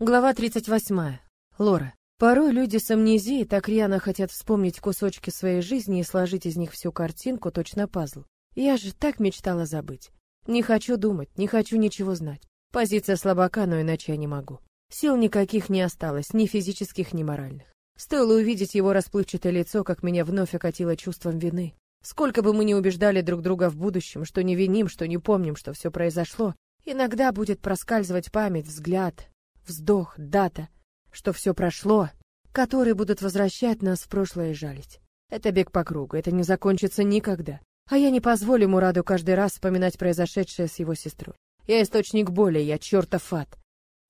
Глава 38. Лора. Порой люди с амнезией так рьяно хотят вспомнить кусочки своей жизни и сложить из них всю картинку, точно пазл. Я же так мечтала забыть. Не хочу думать, не хочу ничего знать. Позиция слабака, но иначе я не могу. Сил никаких не осталось, ни физических, ни моральных. Стоило увидеть его расплывчатое лицо, как меня вновь окатило чувством вины. Сколько бы мы ни убеждали друг друга в будущем, что не виним, что не помним, что все произошло, иногда будет проскальзывать память, взгляд, вздох, дата, что все прошло, которые будут возвращать нас в прошлое и жалить. Это бег по кругу, это не закончится никогда. А я не позволю Мураду каждый раз вспоминать произошедшее с его сестрой. Я источник боли, я чертов ад.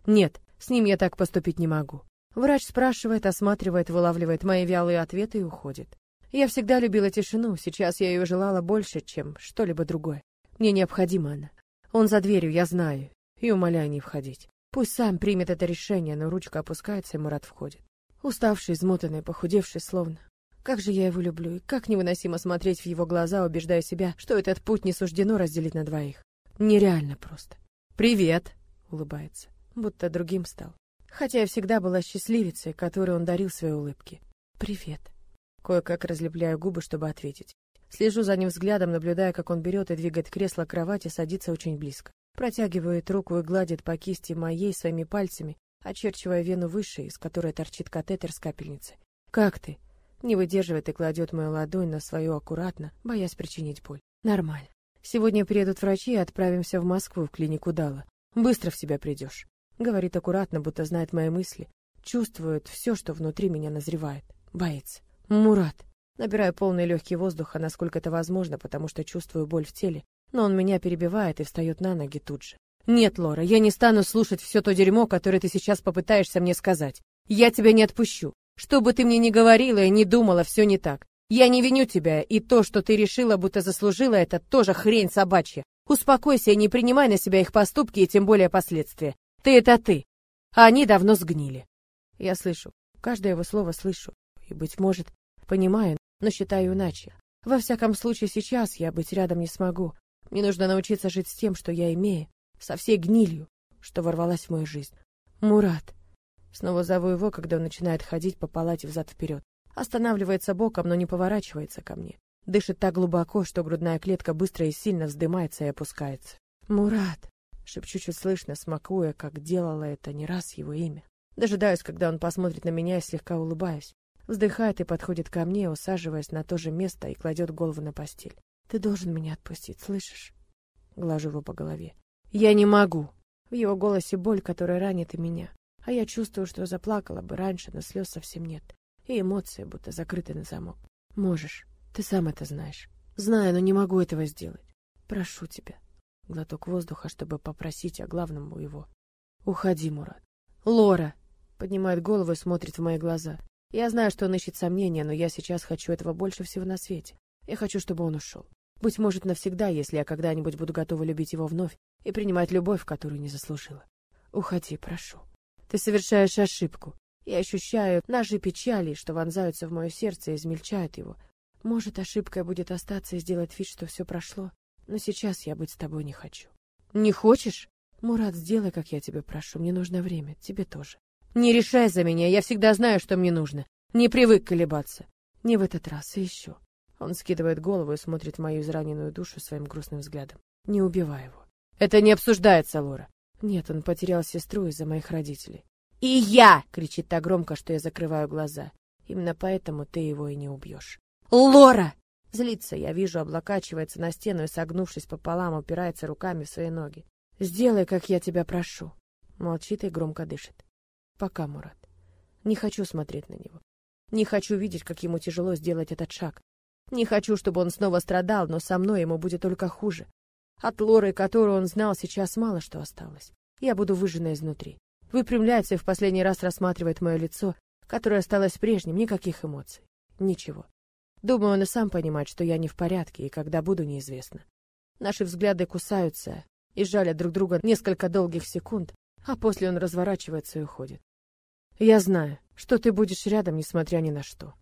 Нет, с ним я так поступить не могу. Врач спрашивает, осматривает, вылавливает мои вялые ответы и уходит. Я всегда любила тишину, сейчас я ее желала больше, чем что-либо другое. Мне необходима она. Он за дверью, я знаю, и умоляю не входить. Пусть сам примет это решение, но ручка опускается, и Мурат входит. Уставший, измотанный, похудевший словно. Как же я его люблю, и как невыносимо смотреть в его глаза, убеждая себя, что этот путь не суждено разделить на двоих. Нереально просто. «Привет!» — улыбается, будто другим стал. Хотя я всегда была счастливицей, которой он дарил свои улыбки. «Привет!» Кое-как разлепляю губы, чтобы ответить. Слежу за ним взглядом, наблюдая, как он берет и двигает кресло к кровати, садится очень близко. Протягивает руку и гладит по кисти моей своими пальцами, очерчивая вену выше, из которой торчит катетер с капельницей. «Как ты?» Не выдерживает и кладет мою ладонь на свою аккуратно, боясь причинить боль. «Нормально. Сегодня приедут врачи и отправимся в Москву, в клинику Дала. Быстро в себя придешь». Говорит аккуратно, будто знает мои мысли. Чувствует все, что внутри меня назревает. Боится. «Мурат!» Набираю полный легкий воздуха, насколько это возможно, потому что чувствую боль в теле, но он меня перебивает и встает на ноги тут же. Нет, Лора, я не стану слушать все то дерьмо, которое ты сейчас попытаешься мне сказать. Я тебя не отпущу. Что бы ты мне ни говорила и не думала, все не так. Я не виню тебя, и то, что ты решила, будто заслужила это, тоже хрень собачья. Успокойся и не принимай на себя их поступки и тем более последствия. Ты — это ты. А они давно сгнили. Я слышу, каждое его слово слышу. И, быть может, понимаю, но считаю иначе. Во всяком случае, сейчас я быть рядом не смогу. Мне нужно научиться жить с тем, что я имею, со всей гнилью, что ворвалась в мою жизнь. Мурат. Снова зову его, когда он начинает ходить по палате взад-вперед. Останавливается боком, но не поворачивается ко мне. Дышит так глубоко, что грудная клетка быстро и сильно вздымается и опускается. «Мурат!» — шепчу чуть слышно, смакуя, как делала это не раз его имя. Дожидаюсь, когда он посмотрит на меня и слегка улыбаюсь. Вздыхает и подходит ко мне, усаживаясь на то же место и кладет голову на постель. Ты должен меня отпустить, слышишь? Глажу его по голове. Я не могу. В его голосе боль, которая ранит и меня. А я чувствую, что заплакала бы раньше, но слез совсем нет. И эмоции будто закрыты на замок. Можешь. Ты сам это знаешь. Знаю, но не могу этого сделать. Прошу тебя. Глоток воздуха, чтобы попросить о главном у его. Уходи, Мурат. Лора! Поднимает голову и смотрит в мои глаза. Я знаю, что он ищет сомнения, но я сейчас хочу этого больше всего на свете. Я хочу, чтобы он ушел. Быть может, навсегда, если я когда-нибудь буду готова любить его вновь и принимать любовь, которую не заслужила. Уходи, прошу. Ты совершаешь ошибку. Я ощущаю наши печали, что вонзаются в мое сердце и измельчают его. Может, ошибкой будет остаться и сделать вид, что все прошло, но сейчас я быть с тобой не хочу. Не хочешь? Мурат, сделай, как я тебя прошу. Мне нужно время, тебе тоже. Не решай за меня, я всегда знаю, что мне нужно. Не привык колебаться. Не в этот раз, и еще. Он скидывает голову и смотрит в мою израненную душу своим грустным взглядом. Не убивай его. Это не обсуждается, Лора. Нет, он потерял сестру из-за моих родителей. И я, кричит так громко, что я закрываю глаза. Именно поэтому ты его и не убьешь. Лора! Злится, я вижу, облокачивается на стену и, согнувшись пополам, упирается руками в свои ноги. Сделай, как я тебя прошу. Молчит и громко дышит. Пока, Мурат. Не хочу смотреть на него. Не хочу видеть, как ему тяжело сделать этот шаг. Не хочу, чтобы он снова страдал, но со мной ему будет только хуже. От Лоры, которую он знал, сейчас мало что осталось. Я буду выжжена изнутри. Выпрямляется и в последний раз рассматривает мое лицо, которое осталось прежним, никаких эмоций. Ничего. Думаю, он и сам понимает, что я не в порядке, и когда буду, неизвестно. Наши взгляды кусаются и жалят друг друга несколько долгих секунд, а после он разворачивается и уходит. Я знаю, что ты будешь рядом, несмотря ни на что.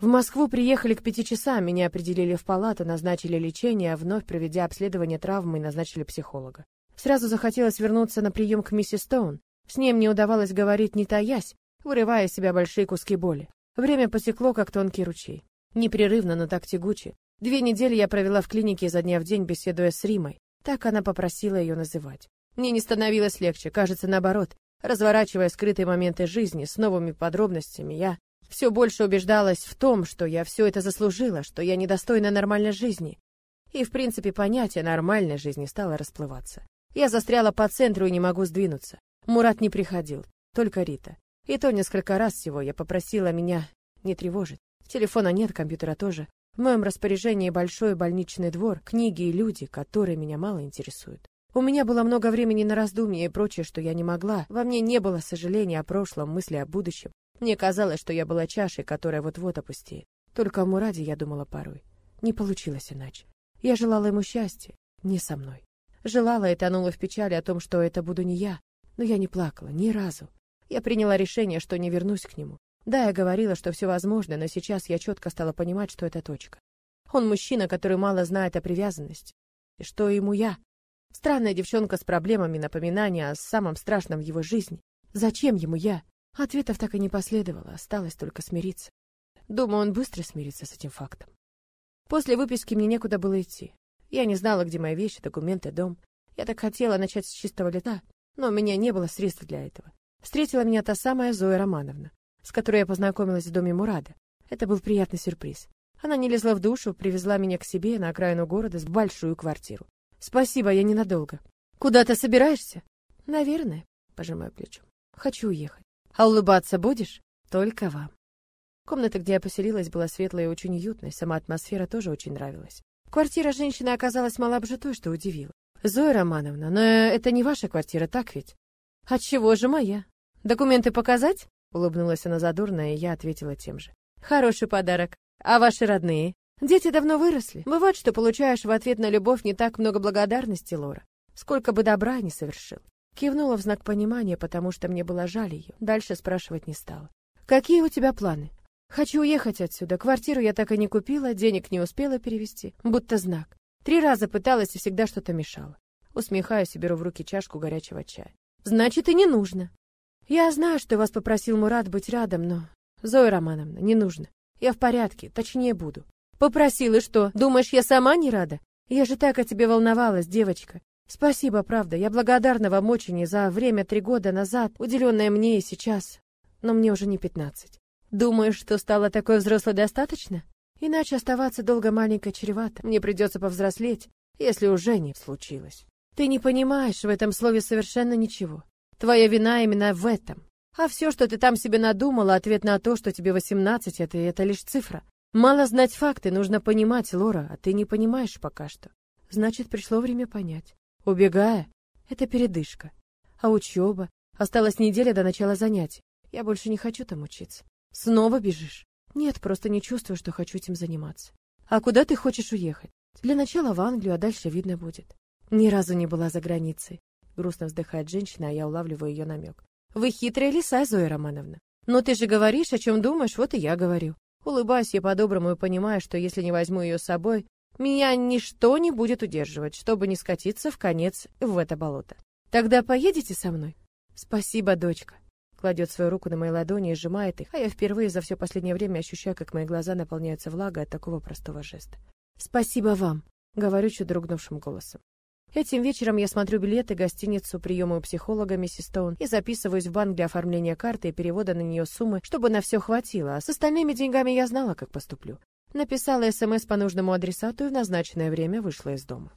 В Москву приехали к пяти часам, меня определили в палату, назначили лечение, вновь проведя обследование травмы, назначили психолога. Сразу захотелось вернуться на прием к миссис Стоун, С ним мне удавалось говорить не таясь, вырывая из себя большие куски боли. Время потекло, как тонкий ручей. Непрерывно, но так тягуче. Две недели я провела в клинике изо дня в день, беседуя с Римой. Так она попросила ее называть. Мне не становилось легче, кажется, наоборот. Разворачивая скрытые моменты жизни с новыми подробностями, я все больше убеждалась в том, что я все это заслужила, что я недостойна нормальной жизни. И, в принципе, понятие нормальной жизни стало расплываться. Я застряла по центру и не могу сдвинуться. Мурат не приходил, только Рита. И то несколько раз всего я попросила меня не тревожить. Телефона нет, компьютера тоже. В моем распоряжении большой больничный двор, книги и люди, которые меня мало интересуют. У меня было много времени на раздумья и прочее, что я не могла. Во мне не было сожаления о прошлом, мысли о будущем. Мне казалось, что я была чашей, которая вот-вот опустеет. Только о Мураде я думала порой. Не получилось иначе. Я желала ему счастья, не со мной. Желала и тонула в печали о том, что это буду не я. Но я не плакала ни разу. Я приняла решение, что не вернусь к нему. Да, я говорила, что все возможно, но сейчас я четко стала понимать, что это точка. Он мужчина, который мало знает о привязанности. И что ему я? Странная девчонка с проблемами напоминания о самом страшном в его жизни. Зачем ему я? Ответов так и не последовало, осталось только смириться. Думаю, он быстро смирится с этим фактом. После выписки мне некуда было идти. Я не знала, где мои вещи, документы, дом. Я так хотела начать с чистого лета, но у меня не было средств для этого. Встретила меня та самая Зоя Романовна, с которой я познакомилась в доме Мурада. Это был приятный сюрприз. Она не лезла в душу, привезла меня к себе на окраину города с большую квартиру. Спасибо, я ненадолго. Куда ты собираешься? Наверное, пожимаю плечом. Хочу уехать. А улыбаться будешь? Только вам. Комната, где я поселилась, была светлая и очень уютной, сама атмосфера тоже очень нравилась. Квартира женщины оказалась малообжитой, что удивило. Зоя Романовна, но это не ваша квартира, так ведь? Отчего же моя? Документы показать? Улыбнулась она задорно, и я ответила тем же. Хороший подарок. А ваши родные? Дети давно выросли. Бывает, что получаешь в ответ на любовь не так много благодарности, Лора. Сколько бы добра не совершил. Кивнула в знак понимания, потому что мне было жаль ее. Дальше спрашивать не стала. Какие у тебя планы? Хочу уехать отсюда. Квартиру я так и не купила, денег не успела перевести. Будто знак. Три раза пыталась, и всегда что-то мешало. Усмехаюсь и беру в руки чашку горячего чая. Значит, и не нужно. Я знаю, что вас попросил Мурат быть рядом, но... Зоя Романовна, не нужно. Я в порядке, точнее буду. Попросил, и что? Думаешь, я сама не рада? Я же так о тебе волновалась, девочка. Спасибо, правда. Я благодарна вам очень за время три года назад, уделенное мне и сейчас. Но мне уже не пятнадцать. Думаешь, что стала такой взрослой достаточно? Иначе оставаться долго маленькой чревато. Мне придется повзрослеть, если уже не случилось. Ты не понимаешь в этом слове совершенно ничего. Твоя вина именно в этом. А все, что ты там себе надумала, ответ на то, что тебе восемнадцать, это, это лишь цифра. Мало знать факты, нужно понимать, Лора, а ты не понимаешь пока что. Значит, пришло время понять. Убегая, это передышка. А учеба? Осталась неделя до начала занятий. Я больше не хочу там учиться. Снова бежишь? Нет, просто не чувствую, что хочу этим заниматься. А куда ты хочешь уехать? Для начала в Англию, а дальше видно будет. Ни разу не была за границей. Грустно вздыхает женщина, а я улавливаю ее намек. Вы хитрая лиса, Зоя Романовна. Но ты же говоришь, о чем думаешь, вот и я говорю. Улыбаюсь я по-доброму и понимаю, что если не возьму ее с собой, меня ничто не будет удерживать, чтобы не скатиться в конец в это болото. Тогда поедете со мной? Спасибо, дочка. Кладет свою руку на мои ладони и сжимает их, а я впервые за все последнее время ощущаю, как мои глаза наполняются влагой от такого простого жеста. Спасибо вам, говорю чуть дрогнувшим голосом. Этим вечером я смотрю билеты, гостиницу, приемы у психолога миссис Стоун и записываюсь в банк для оформления карты и перевода на нее суммы, чтобы на все хватило, а с остальными деньгами я знала, как поступлю. Написала СМС по нужному адресату и в назначенное время вышла из дома.